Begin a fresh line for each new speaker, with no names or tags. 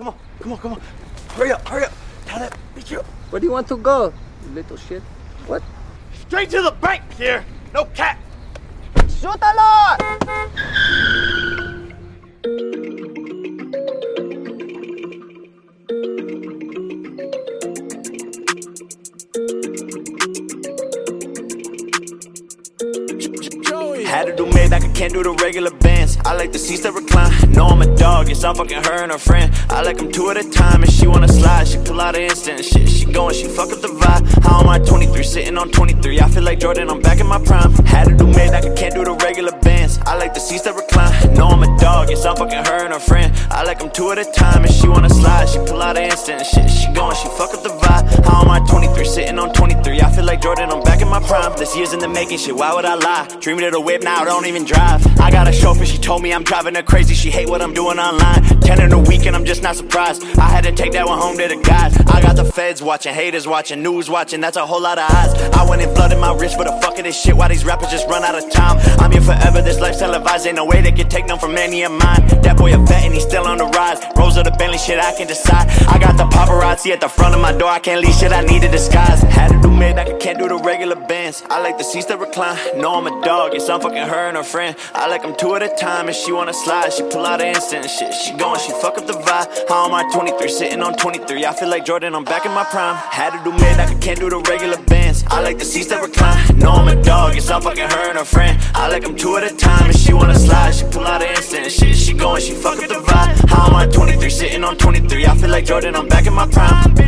Come on, come on, come on. Hurry up, hurry up. Tell that bitch up.
Where do you want to go, little shit? What?
Straight to the bank here. No cap.
Had to do Maybach, I can't do the regular Benz. I like the seats that recline. No, I'm a dog, yes, I'm fucking her and her friend. I like them two at a time, and she wanna slide. She pull out an instant shit. She going, she fuck up the vibe. How am I 23, sitting on 23? I feel like Jordan, I'm back in my prime. Had to do Maybach, I can't do the regular Benz. I like the seats that recline. No, I'm a dog, yes, I'm fucking her and her friend. I like them two at a time, and she wanna slide. She pull out an instant shit. She going, she fuck up the vibe. How am I 23, sitting on 23? I feel like Jordan, I'm back my prime. This year's in the making shit, why would I lie? Dreaming of the whip, now I don't even drive. I got a chauffeur, she told me I'm driving her crazy. She hate what I'm doing online. 10 in a week and I'm just not surprised. I had to take that one home to the guys. I got the feds watching, haters watching, news watching, that's a whole lot of eyes. I went and flooded my wrist for the fuck of this shit. Why these rappers just run out of time? I'm here forever, this life's televised. Ain't no way they can take none from any of mine. That boy a vet and he's still on the rise. Rose of the Bentley shit, I can decide. I got the paparazzi at the front of my door. I can't leave shit, I need a disguise. Had to do Maybach, I can't do the regular Benz. I like the seats that recline. No, I'm a dog, yes, I'm fucking her and her friend. I like them two at a time, and she wanna slide. She pull out an instant shit. She going, she fuck up the vibe. How am I 23, sitting on 23? I feel like Jordan, I'm back in my prime. Had to do Maybach, I can't do the regular Benz. I like the seats that recline. No, I'm a dog, yes, I'm fucking her and her friend. I like them two at a time, and she wanna slide. She pull out an instant shit. She going, she fuck up the vibe. How am I 23, sitting on 23? I feel like Jordan, I'm back in my prime.